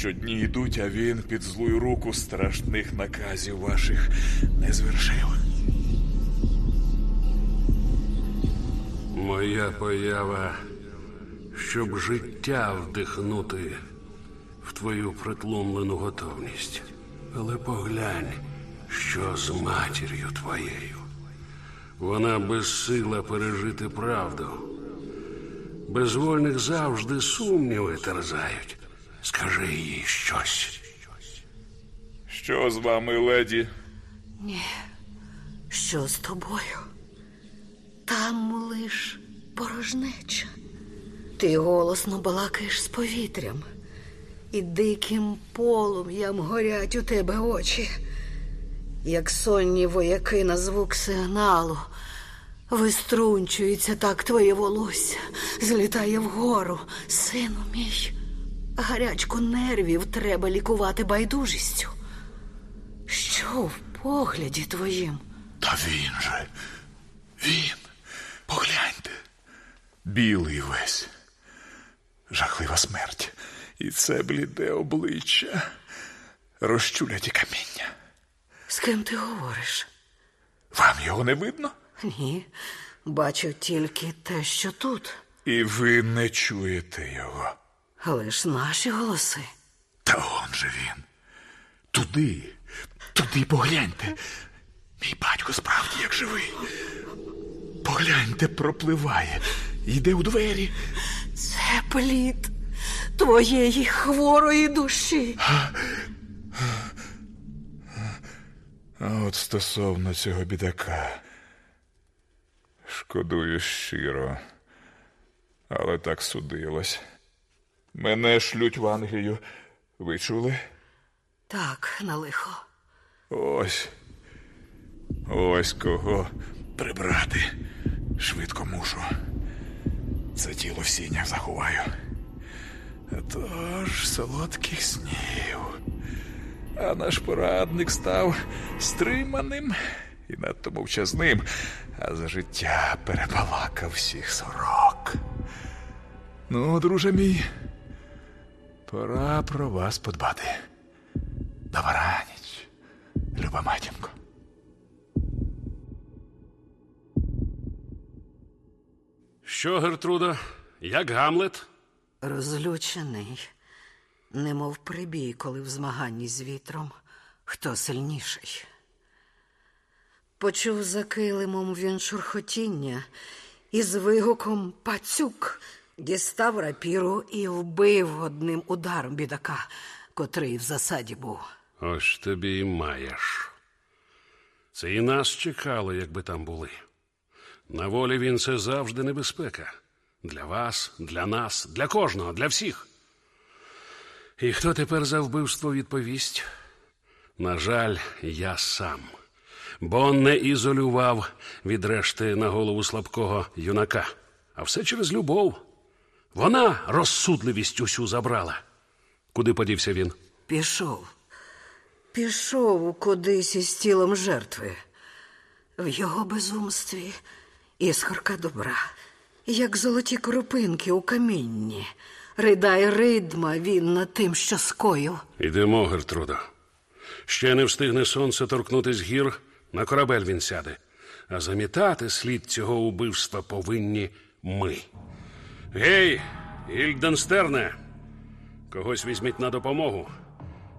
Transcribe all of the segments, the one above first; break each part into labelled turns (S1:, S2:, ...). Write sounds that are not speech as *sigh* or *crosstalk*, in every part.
S1: що дні йдуть, а він під злую руку страшних наказів ваших не звершив.
S2: Моя поява, щоб життя вдихнути в твою притлумлену готовність. Але поглянь, що з матір'ю твоєю. Вона безсила пережити правду. Безвольних завжди сумніви терзають. Скажи їй щось.
S1: Що з вами, леді?
S3: Ні, Що з тобою? Там лиш порожнеча. Ти голосно балакаєш з повітрям, і диким полум'ям горять у тебе очі, як сонні вояки на звук сигналу. Виструнчується так твоє волосся, злітає вгору. Сину мій, гарячку нервів треба лікувати байдужістю. Що в погляді твоїм?
S1: Та він же. Він. Погляньте. Білий весь. Жахлива смерть. І це бліде обличчя. Розчуляті каміння.
S3: З ким ти говориш?
S1: Вам його не видно?
S3: Ні, бачу тільки те, що тут.
S1: І ви не чуєте його.
S3: Але ж наші голоси.
S1: Та он же він. Туди, туди погляньте. Мій батько справді як живий. Погляньте, пропливає. Йде у двері.
S3: Це плід твоєї хворої душі.
S1: А от стосовно цього бідака. Шкодую щиро, але так судилось. Мене шлють в Англію. Ви чули?
S3: Так, на лихо.
S1: Ось. Ось кого прибрати. Швидко мушу. Це тіло в сінях заховаю. Тож солодких снів. А наш порадник став стриманим і надто мовчазним, а за життя перебалакав всіх сорок. Ну, друже мій, пора про вас подбати. Добраніч, люба матінко.
S2: Що, Гертруда, як Гамлет?
S3: Розлючений, немов прибій, коли в змаганні з вітром хто сильніший. Почув за килимом він шурхотіння і з вигуком пацюк дістав рапіру і вбив одним ударом бідака, котрий в засаді був.
S2: Ось тобі і маєш. Це і нас чекало, якби там були. На волі він це завжди небезпека. Для вас, для нас, для кожного, для всіх. І хто тепер за вбивство відповість? На жаль, я сам. Бо не ізолював від решти на голову слабкого юнака. А все через любов. Вона розсудливість усю забрала. Куди подівся він?
S3: Пішов. Пішов кудись із тілом жертви. В його безумстві іскорка добра, як золоті кропинки у камінні. Ридає ридма він над тим, що скоїв.
S2: Ідемо, Гертрудо. Ще не встигне сонце торкнутись гір, на корабель він сяде. А замітати слід цього убивства повинні ми. Гей, Ільденстерне! Когось візьміть на допомогу.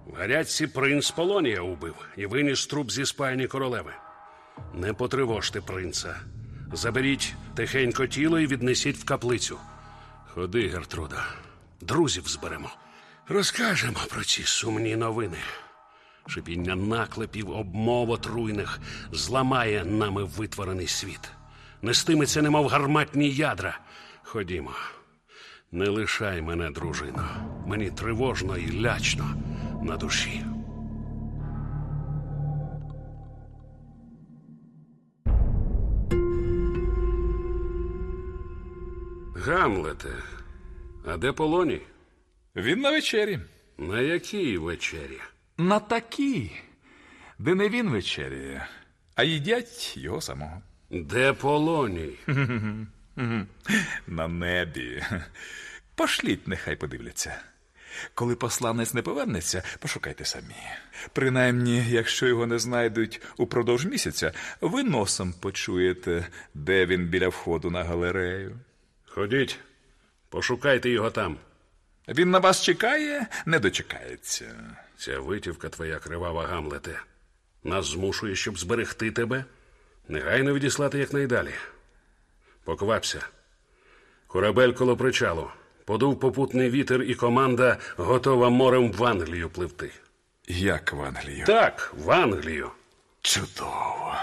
S2: В гарячці принц Полонія убив і виніс труп зі спальні королеви. Не потривожте принца. Заберіть тихенько тіло і віднесіть в каплицю. Ходи, Гертруда, друзів зберемо. Розкажемо про ці сумні новини. Шипіння наклепів, обмов отруйних зламає нами витворений світ. Нестиметься, немов гарматні ядра. Ходімо. Не лишай мене, дружино. Мені тривожно і лячно на душі. Гамлете, а де Полоній?
S1: Він на вечері.
S2: На якій вечері?
S1: На такій, де не він вечеряє, а їдять його самого.
S2: Де Полоній? *laughs*
S1: На небі. Пошліть, нехай подивляться. Коли посланець не повернеться, пошукайте самі. Принаймні, якщо його не знайдуть упродовж місяця, ви носом почуєте, де він біля входу на галерею.
S2: Ходіть, пошукайте його там.
S1: Він на вас чекає, не дочекається.
S2: Ця витівка твоя кривава Гамлете. Нас змушує, щоб зберегти тебе. Негайно відіслати якнайдалі. Поквапся. Корабель коло причалу. Подув попутний вітер, і команда готова морем в Англію пливти.
S1: Як в Англію?
S2: Так, в Англію.
S1: Чудово.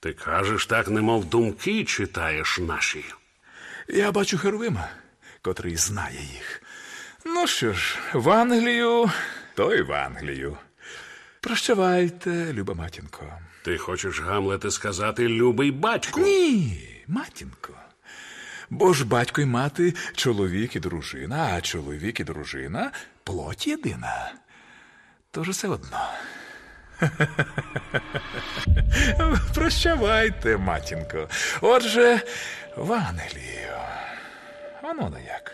S2: Ти кажеш так, немов думки читаєш наші.
S1: Я бачу Хервима, котрий знає їх. Ну що ж, в Англію, то й в Англію. Прощавайте, люба матінко.
S2: Ти хочеш, Гамлете, сказати любий батьку?
S1: Ні, матінко. Бо ж батько й мати чоловік і дружина, а чоловік і дружина плоть єдина. Тож усе одно. *laughs* Прощавайте, матінко. Отже, в Англію. Воно не як.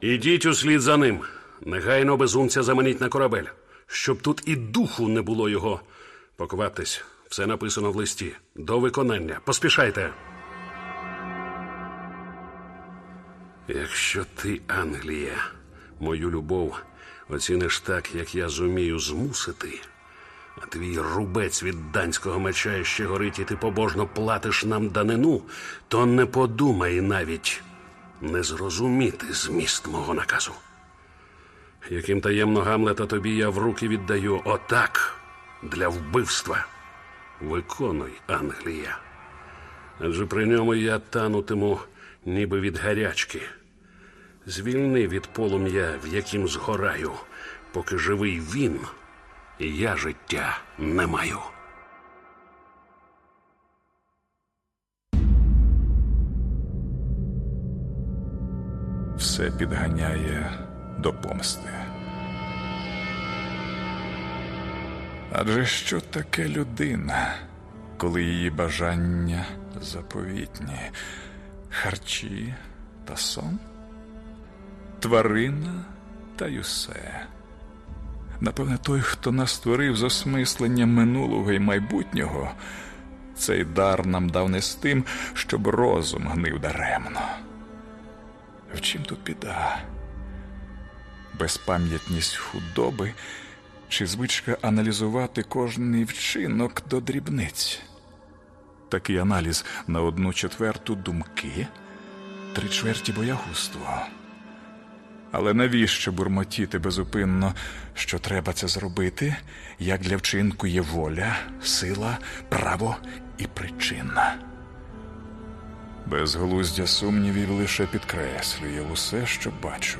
S2: Ідіть услід за ним. Негайно безумця заманіть на корабель, щоб тут і духу не було його. Покваптесь, все написано в листі. До виконання. Поспішайте. Якщо ти, Англія, мою любов оціниш так, як я зумію змусити, а твій рубець від данського меча ще горить, і ти побожно платиш нам данину, то не подумай навіть не зрозуміти зміст мого наказу. Яким таємно Гамлета тобі я в руки віддаю отак для вбивства. Виконуй, Англія. Адже при ньому я танутиму ніби від гарячки. Звільни від полум'я, в яким згораю, поки живий він, і я життя не маю.
S1: Все підганяє до помсти. Адже що таке людина, коли її бажання заповітні, харчі та сон, тварина та й усе. Напевне, той, хто нас створив з осмисленням минулого і майбутнього, цей дар нам дав не з тим, щоб розум гнив даремно. В чим тут біда? Безпам'ятність худоби чи звичка аналізувати кожний вчинок до дрібниць? Такий аналіз на одну четверту думки, три чверті боягузтво. Але навіщо бурмотіти безупинно, що треба це зробити, як для вчинку є воля, сила, право і причина? Безглуздя сумнівів лише підкреслює усе, що бачу.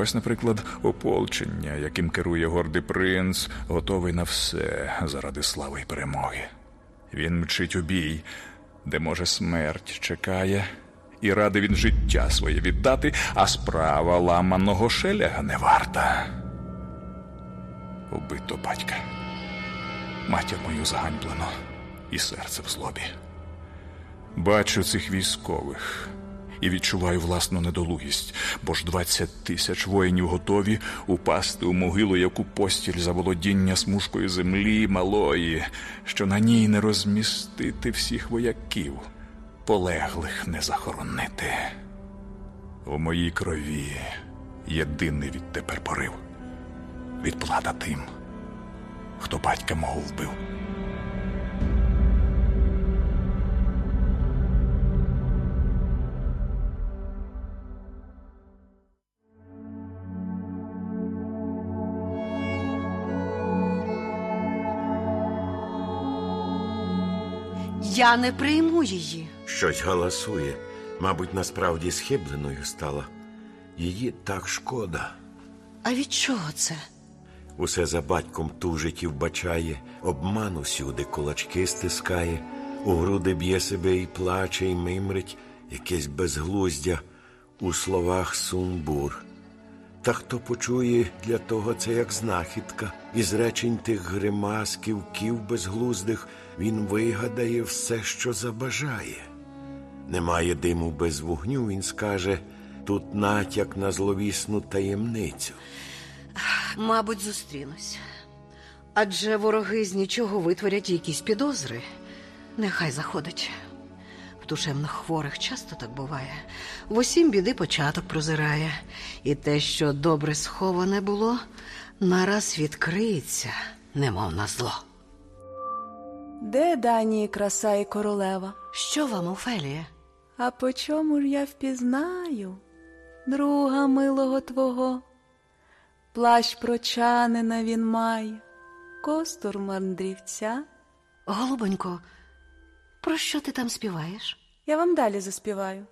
S1: Ось, наприклад, ополчення, яким керує гордий принц, готовий на все заради слави й перемоги. Він мчить у бій, де, може, смерть чекає, і радий він життя своє віддати, а справа ламаного шеляга не варта. Убито батька. Матір мою заганьблено, і серце в злобі. Бачу цих військових і відчуваю власну недолугість, бо ж двадцять тисяч воїнів готові упасти у могилу, яку постіль за володіння смужкою землі малої, що на ній не розмістити всіх вояків, полеглих не захоронити. У моїй крові єдиний відтепер порив відплата тим, хто батька мого вбив.
S3: Я не прийму її.
S4: Щось галасує. Мабуть, насправді схибленою стала. Її так шкода.
S3: А від чого це?
S4: Усе за батьком тужить і вбачає, обман усюди кулачки стискає, у груди б'є себе і плаче, і мимрить якесь безглуздя у словах сумбур. Та хто почує для того це як знахідка, із речень тих гримас, ківків безглуздих, він вигадає все, що забажає. Немає диму без вогню, він скаже тут натяк на зловісну таємницю.
S3: Мабуть, зустрінусь. Адже вороги з нічого витворять якісь підозри. Нехай заходить. В душевних хворих часто так буває. В усім біди початок прозирає. І те, що добре сховане було, нараз відкриється, немов на зло.
S5: Де Данії краса і королева?
S3: Що вам, Офелія?
S5: А по чому ж я впізнаю, друга милого твого? Плащ прочанина він має, костур мандрівця.
S3: Голубонько, про що ти там співаєш?
S5: Я вам далі заспіваю.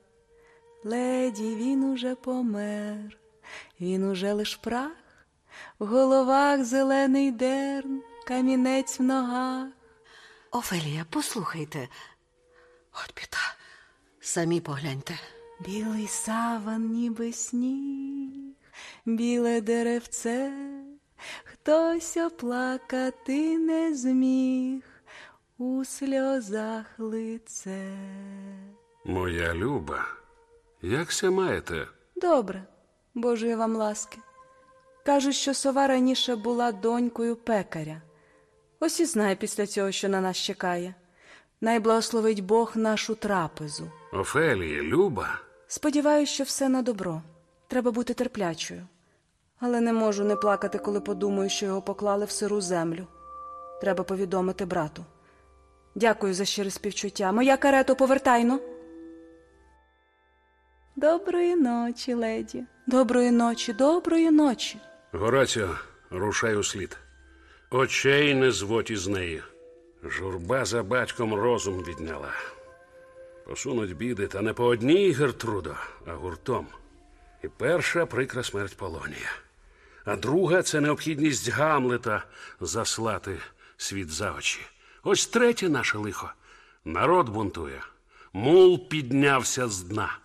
S5: Леді, він уже помер, він уже лиш прах, в головах зелений дерн, камінець в ногах.
S3: Офелія, послухайте. От біда. Самі погляньте.
S5: Білий саван, ніби сніг, біле деревце, хтось оплакати не зміг, у сльозах лице.
S2: Моя люба, як якся маєте?
S5: Добре, Божої вам ласки. Кажуть, що сова раніше була донькою пекаря. Ось і знає після цього, що на нас чекає. Найблагословить Бог нашу трапезу.
S2: Офелія, Люба.
S5: Сподіваюсь, що все на добро. Треба бути терплячою. Але не можу не плакати, коли подумаю, що його поклали в сиру землю. Треба повідомити брату. Дякую за щире співчуття. Моя карето повертайно. Доброї ночі, леді. Доброї ночі, доброї ночі.
S2: Гораціо, рушай у слід. Очей не зводь із неї. Журба за батьком розум відняла. Посунуть біди, та не по одній Гертрудо, а гуртом. І перша прикра смерть Полонія. А друга це необхідність Гамлета заслати світ за очі. Ось третє наше лихо. Народ бунтує. Мул піднявся з дна.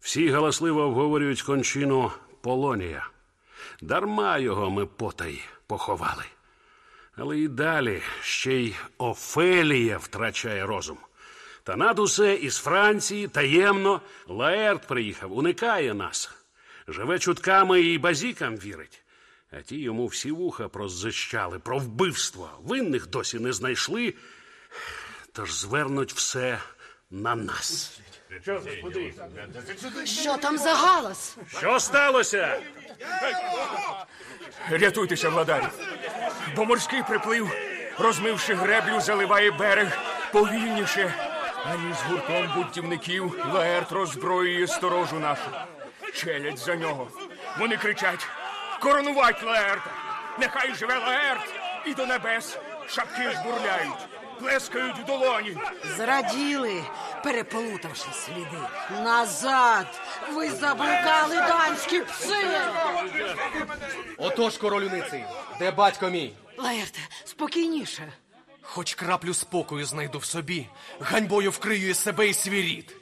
S2: Всі галасливо обговорюють кончину Полонія. Дарма його ми потай поховали. Але і далі ще й Офелія втрачає розум. Та над усе із Франції таємно Лаерт приїхав, уникає нас. Живе чутками і базікам вірить. А ті йому всі вуха прозищали про вбивство. Винних досі не знайшли, тож звернуть все на нас.
S3: Що там за галас?
S2: Що сталося?
S6: Рятуйтеся, владарі, бо морський приплив, розмивши греблю, заливає берег повільніше, ані з гуртом бунтівників Лаерт роззброює сторожу нашу. Челядь за нього. Вони кричать: коронувать Лаерта! Нехай живе Лаерт! І до небес шапки жбурляють, плескають в долоні.
S3: Зраділи, переплутавши сліди. Назад! Ви заблукали данські пси!
S7: Отож, королюниці, де батько мій?
S3: Лаерте, спокійніше.
S7: Хоч краплю спокою знайду в собі, ганьбою вкрию і себе і свій рід.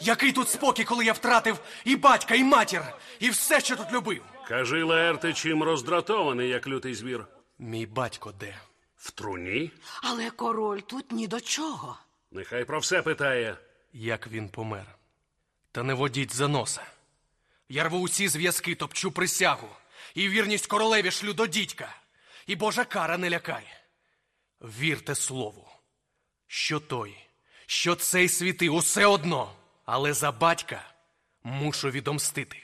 S7: Який тут спокій, коли я втратив і батька, і матір, і все, що тут любив?
S2: Кажи, Лаерте, чим роздратований, як лютий звір.
S7: Мій батько де?
S2: В труні?
S3: Але король тут ні до чого.
S2: Нехай про все питає.
S7: Як він помер. Та не водіть за носа. Я рву усі зв'язки, топчу присягу, і вірність королеві шлю до дідька, і Божа кара не лякає. Вірте слову, що той, що цей світи, усе одно, але за батька мушу відомстити.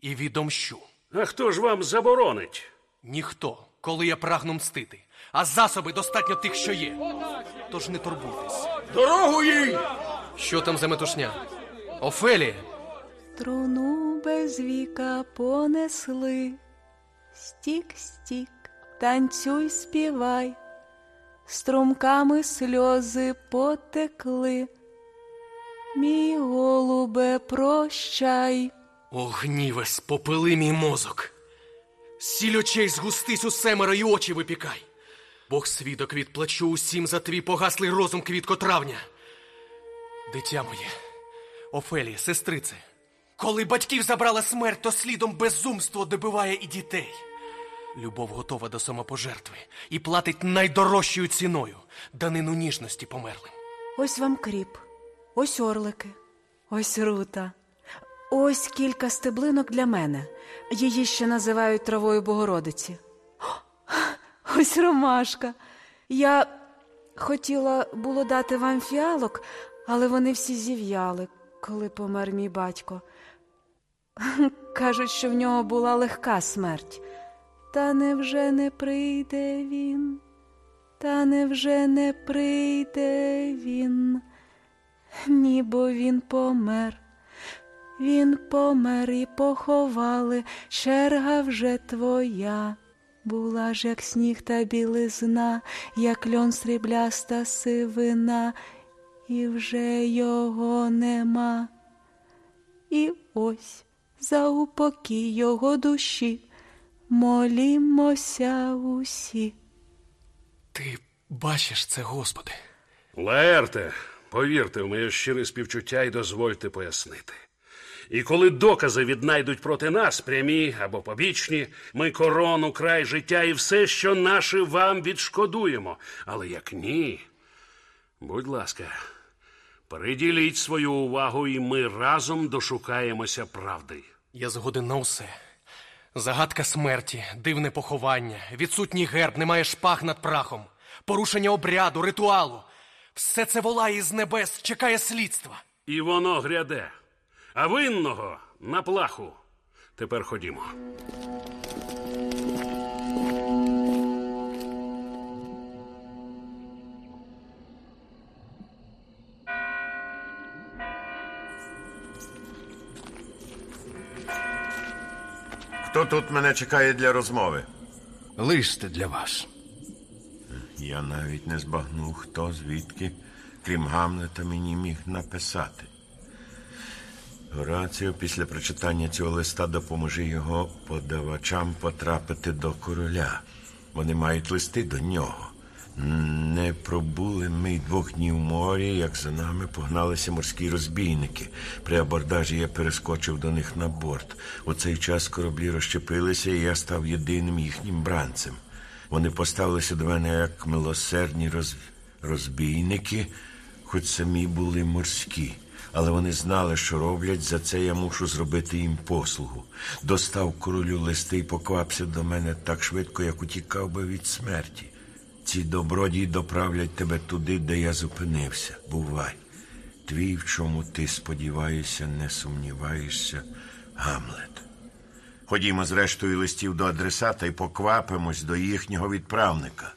S7: І відомщу.
S2: А хто ж вам заборонить?
S7: Ніхто, коли я прагну мстити, а засоби достатньо тих, що є. Тож не турбуйтесь.
S6: Дорогу їй!
S7: Що там за метушня? Офелія?
S5: Труну без віка понесли. Стік, стік, танцюй, співай, струмками сльози потекли. Мій голубе, прощай.
S7: О, гніве, спопили мій мозок. Сіль очей згустись у семеро і очі випікай. Бог свідок відплачу усім за твій погаслий розум квітко травня. Дитя моє, Офелія, сестрице, коли батьків забрала смерть, то слідом безумство добиває і дітей. Любов готова до самопожертви і платить найдорожчою ціною данину ніжності померлим.
S5: Ось вам кріп, ось орлики, ось рута, ось кілька стеблинок для мене. Її ще називають травою Богородиці. *laughs* Ось ромашка. Я хотіла було дати вам фіалок, але вони всі зів'яли, коли помер мій батько. *laughs* Кажуть, що в нього була легка смерть. Та невже не прийде він? Та невже не прийде він? Ні, бо він помер. Він помер і поховали, черга вже твоя. Була ж, як сніг та білизна, як льон срібляста сивина, і вже його нема. І ось за упокій його душі молімося усі.
S7: Ти бачиш це, Господи.
S2: Лаерте, повірте в моє щире співчуття і дозвольте пояснити. І коли докази віднайдуть проти нас, прямі або побічні, ми корону, край життя і все, що наше вам відшкодуємо. Але як ні, будь ласка, приділіть свою увагу, і ми разом дошукаємося правди.
S7: Я згоден на усе. Загадка смерті, дивне поховання, відсутній герб, немає шпаг над прахом, порушення обряду, ритуалу. Все це волає із небес, чекає слідства.
S2: І воно гряде. А винного на плаху. Тепер ходімо.
S4: Хто тут мене чекає для розмови?
S8: Лист для вас.
S4: Я навіть не збагнув, хто звідки, крім Гамлета, мені міг написати. Гораціо після прочитання цього листа допоможи його подавачам потрапити до короля. Вони мають листи до нього. Не пробули ми двох днів морі, як за нами погналися морські розбійники. При абордажі я перескочив до них на борт. У цей час кораблі розщепилися, і я став єдиним їхнім бранцем. Вони поставилися до мене як милосердні роз... розбійники, хоч самі були морські. Але вони знали, що роблять, за це я мушу зробити їм послугу. Достав королю листи і поквапся до мене так швидко, як утікав би від смерті. Ці добродії доправлять тебе туди, де я зупинився. Бувай. Твій, в чому ти сподіваєшся, не сумніваєшся, Гамлет. Ходімо з рештою листів до адресата і поквапимось до їхнього відправника.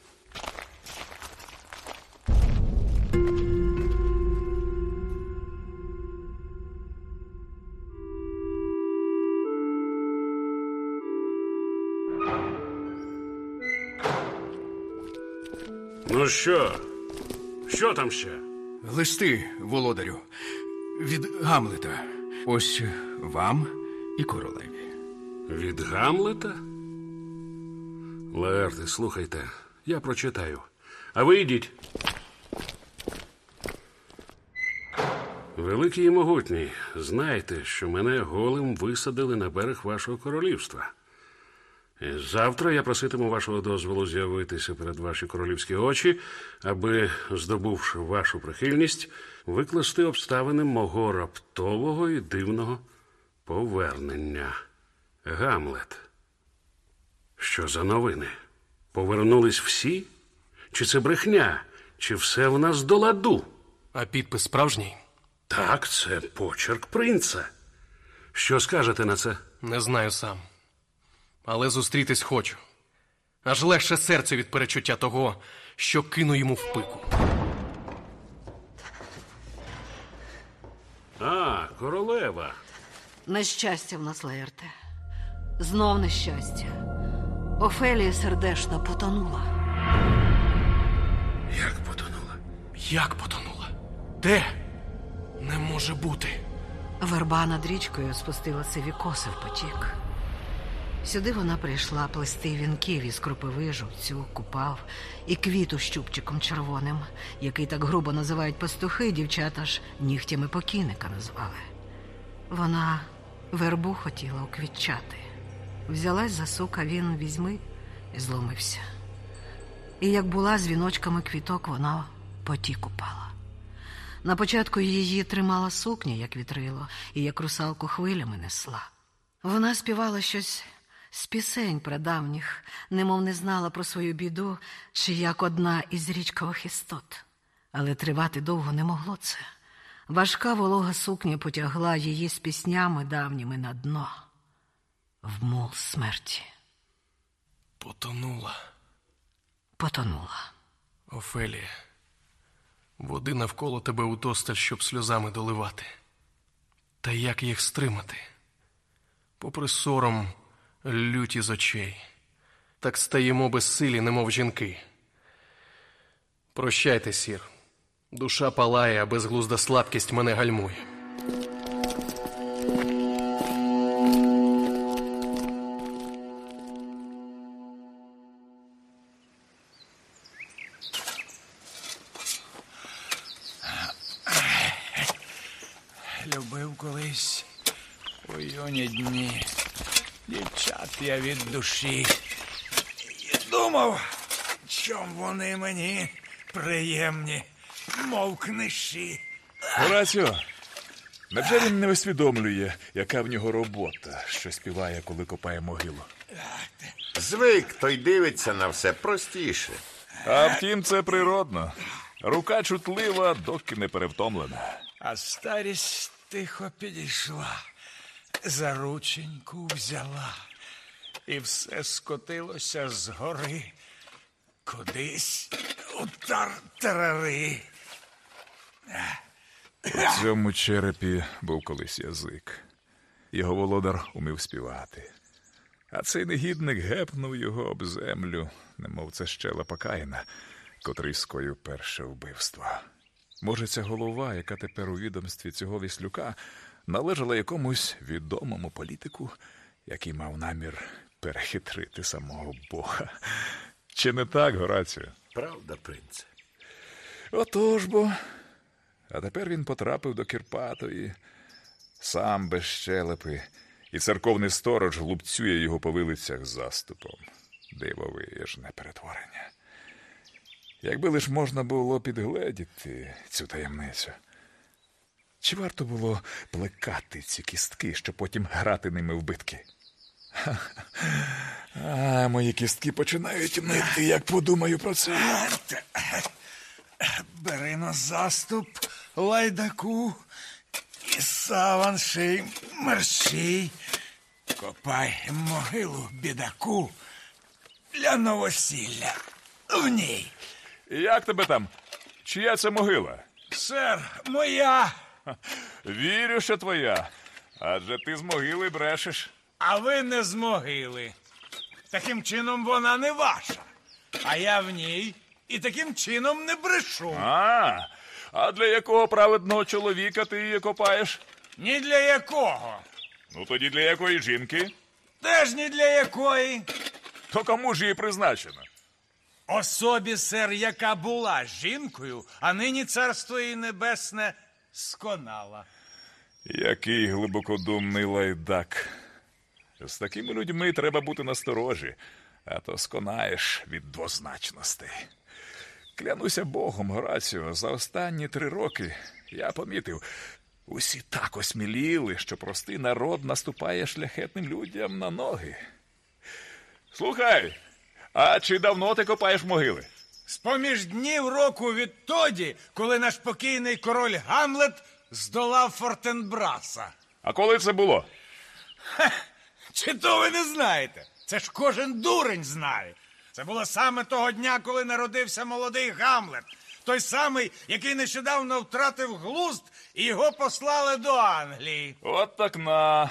S2: Що? Що там ще?
S8: Листи, володарю, від Гамлета. Ось вам і королеві.
S2: Від Гамлета? Лаерте, слухайте, я прочитаю. А ви йдіть. Великий і могутній, знайте, що мене голим висадили на берег вашого королівства. І завтра я проситиму вашого дозволу з'явитися перед ваші королівські очі, аби, здобувши вашу прихильність, викласти обставини мого раптового і дивного повернення. Гамлет. Що за новини? Повернулись всі? Чи це брехня? Чи все в нас до ладу?
S7: А підпис справжній?
S2: Так, це почерк принца. Що скажете на це?
S7: Не знаю сам. Але зустрітись хочу. Аж легше серце від перечуття того, що кину йому в пику.
S2: А, королева.
S3: Нещастя в нас, Лаерте. Знов нещастя. Офелія сердешно потонула.
S2: Як потонула?
S7: Як потонула? Де? Не може бути.
S3: Верба над річкою спустила сиві коси в потік. Сюди вона прийшла плести вінків із кропиви, жовцю, купав і квіту з чубчиком червоним, який так грубо називають пастухи, дівчата ж нігтями покійника назвали. Вона вербу хотіла уквітчати. Взялась за сука, він візьми, і зломився. І як була з віночками квіток, вона потік упала. На початку її тримала сукня, як вітрило, і як русалку хвилями несла. Вона співала щось з пісень прадавніх, немов не знала про свою біду, чи як одна із річкових істот. Але тривати довго не могло це. Важка волога сукня потягла її з піснями давніми на дно, в мул смерті.
S7: Потонула.
S3: Потонула.
S7: Офелія. Води навколо тебе утосталь, щоб сльозами доливати. Та як їх стримати? Попри сором, люті із очей, так стаємо безсилі, немов жінки. Прощайте, сір. Душа палає, а безглузда слабкість мене гальмує.
S8: Я від душі. І думав, чом вони мені приємні, мов книжі.
S1: Горацьо, невже він не усвідомлює, яка в нього робота, що співає, коли копає могилу?
S4: Звик, той дивиться на все простіше.
S1: А втім, це природно. Рука чутлива, доки не перевтомлена.
S8: А старість тихо підійшла, за рученьку взяла, і все скотилося з гори кудись у тартарари.
S1: У цьому черепі був колись язик. Його володар умів співати. А цей негідник гепнув його об землю, немов це щелепа Каїна, котрий скоїв перше вбивство. Може, ця голова, яка тепер у відомстві цього віслюка, належала якомусь відомому політику, який мав намір перехитрити самого Бога. Чи не так, Горацію?
S4: Правда, принце?
S1: Отож бо. А тепер він потрапив до Кірпатої, сам без щелепи, і церковний сторож глупцює його по вилицях заступом. Дивовижне перетворення. Якби лиш можна було підгледіти цю таємницю. Чи варто було плекати ці кістки, щоб потім грати ними в битки? А, мої кістки починають нити, як подумаю про це.
S8: Бери на заступ лайдаку і саван ший мерщій. Копай могилу бідаку для новосілля в ній.
S1: Як тебе там? Чия це могила?
S8: Сер, моя,
S1: Вірю, що твоя. Адже ти з могили брешеш.
S8: А ви не з могили. Таким чином вона не ваша. А я в ній і таким чином не брешу.
S1: А, а для якого праведного чоловіка ти її копаєш?
S8: Ні для якого.
S1: Ну тоді для якої жінки?
S8: Теж ні для якої.
S1: То кому ж її призначено?
S8: Особі, сер, яка була жінкою, а нині царство її небесне сконала.
S1: Який глибокодумний лайдак. З такими людьми треба бути насторожі, а то сконаєш від двозначностей. Клянуся Богом, Горацію, за останні три роки я помітив, усі так осміліли, що простий народ наступає шляхетним людям на ноги. Слухай, а чи давно ти копаєш могили?
S8: З-поміж днів року відтоді, коли наш покійний король Гамлет здолав Фортенбраса.
S1: А коли це було?
S8: Чи то ви не знаєте? Це ж кожен дурень знає. Це було саме того дня, коли народився молодий Гамлет. Той самий, який нещодавно втратив глузд, і його послали до Англії.
S1: От так на.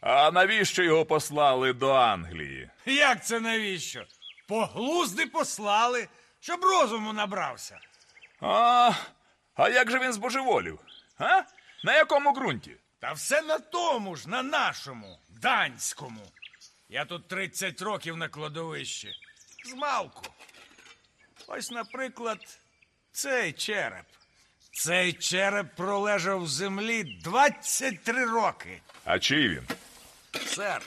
S1: А навіщо його послали до Англії?
S8: Як це навіщо? По глузди послали, щоб розуму набрався.
S1: А, а як же він збожеволів? А? На якому ґрунті?
S8: Та все на тому ж, на нашому, данському. Я тут 30 років на кладовищі. Змалку. Ось, наприклад, цей череп. Цей череп пролежав в землі 23 роки.
S1: А чий він?
S8: Сер,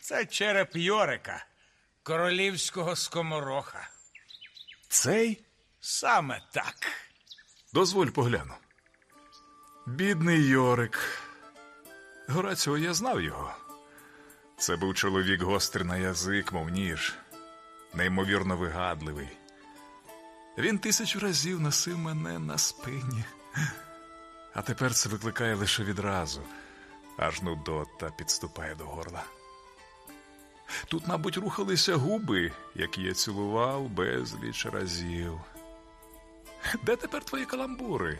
S8: це череп Йорика.
S9: королівського скомороха.
S1: Цей?
S9: Саме так.
S1: Дозволь погляну. Бідний Йорик. Гораціо, я знав його. Це був чоловік гострий на язик, мов ніж, неймовірно вигадливий. Він тисячу разів носив мене на спині. А тепер це викликає лише відразу, аж нудота підступає до горла. Тут, мабуть, рухалися губи, які я цілував безліч разів. Де тепер твої каламбури,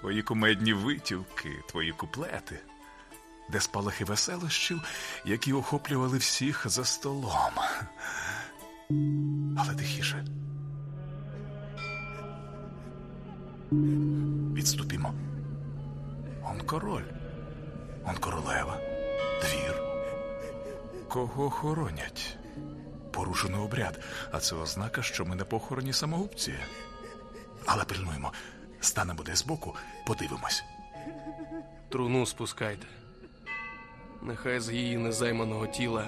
S1: твої кумедні витівки, твої куплети? Де спалахи веселощів, які охоплювали всіх за столом? Але тихіше. Відступімо. Он король, он королева, двір. Кого хоронять? Порушено обряд, а це ознака, що ми на похороні самогубці. Але пильнуємо, станемо десь збоку, подивимось.
S7: Труну спускайте. Нехай з її незайманого тіла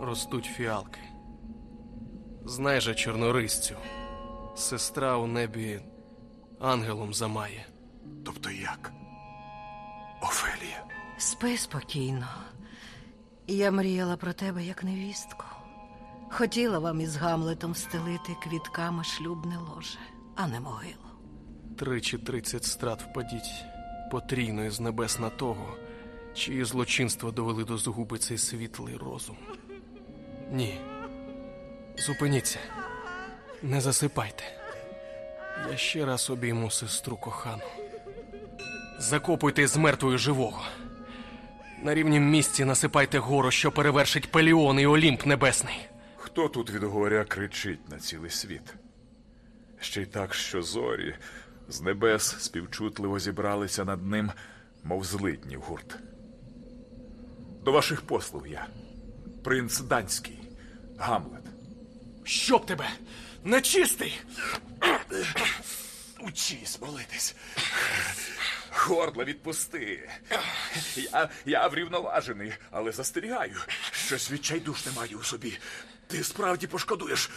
S7: ростуть фіалки. Знай же, чорнорисцю, сестра у небі ангелом замає.
S1: Тобто як? Офелія.
S3: Спи спокійно. Я мріяла про тебе як невістку. Хотіла вам із Гамлетом стелити квітками шлюбне ложе, а не могилу.
S7: Тричі тридцять страт впадіть потрійно з небес на того, чиї злочинства довели до згуби цей світлий розум. Ні. Зупиніться, не засипайте. Я ще раз обійму сестру кохану. Закопуйте з мертвою живого. На рівнім місці насипайте гору, що перевершить Пеліон і Олімп Небесний.
S1: Хто тут від горя кричить на цілий світ? Ще й так, що зорі з небес співчутливо зібралися над ним, мов злидні в гурт. До ваших послуг я, принц Данський, Гамлет.
S7: Щоб тебе! Нечистий!
S1: Учись молитись. Горла відпусти. Я, я врівноважений, але застерігаю. Щось відчайдушне маю у собі. Ти справді пошкодуєш.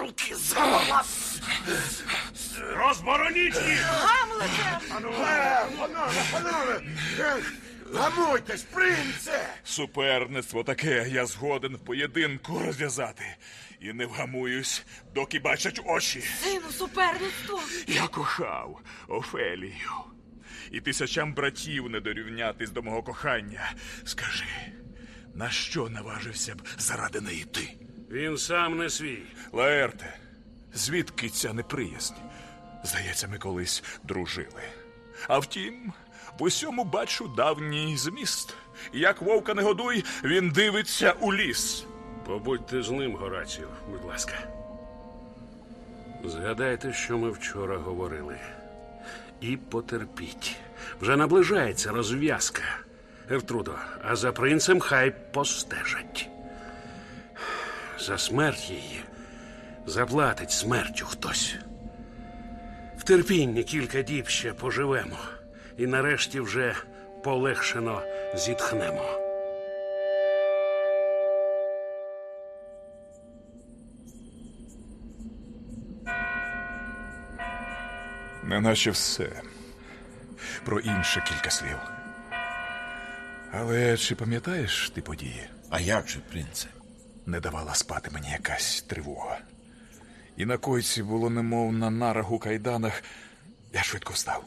S1: Руки з горла.
S8: Розбороніть їх!
S4: Гамуйтесь, принце!
S1: Суперництво таке я згоден в поєдинку розв'язати. І не вгамуюсь, доки бачать очі.
S10: Сину, суперництво!
S1: Я кохав Офелію. І тисячам братів не дорівнятись до мого кохання. Скажи, на що наважився б заради неї ти?
S2: Він сам не свій.
S1: Лаерте, звідки ця неприязнь? Здається, ми колись дружили. А втім, в усьому бачу давній зміст. Як вовка не годуй, він дивиться у ліс.
S2: Побудьте з ним, Горацію, будь ласка. Згадайте, що ми вчора говорили. І потерпіть. Вже наближається розв'язка. Гертрудо, а за принцем хай постежать. За смерть її заплатить смертю хтось. В терпінні кілька діб ще поживемо, і нарешті вже полегшено зітхнемо.
S1: Неначе все. Про інше кілька слів. Але чи пам'ятаєш ти події?
S4: А як же, принце?
S1: Не давала спати мені якась тривога. І на койці було немов на нарах у кайданах. Я швидко встав.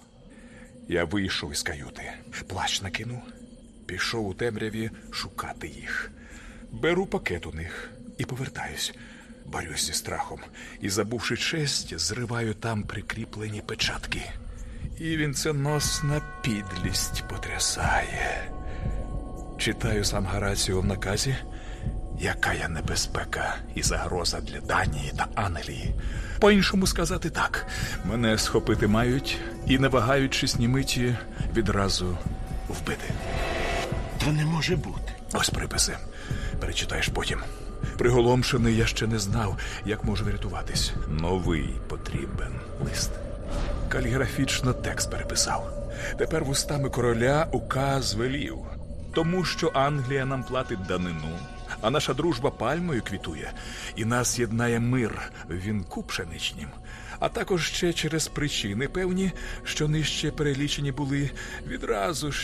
S1: Я вийшов із каюти, плащ накинув, пішов у темряві шукати їх. Беру пакет у них і повертаюсь. Борюсь зі страхом і, забувши честь, зриваю там прикріплені печатки. І вінценосна підлість потрясає. Читаю сам Гараціо в наказі, яка я небезпека і загроза для Данії та Англії. По-іншому сказати так: мене схопити мають і, не вагаючись ні миті, відразу вбити.
S4: Та не може бути.
S1: Ось приписи. Перечитаєш потім. Приголомшений я ще не знав, як можу врятуватись. Новий потрібен лист. Каліграфічно текст переписав. Тепер вустами короля указ велів. Тому що Англія нам платить данину, а наша дружба пальмою квітує, і нас єднає мир в вінку пшеничнім. А також ще через причини певні, що нижче перелічені були, відразу ж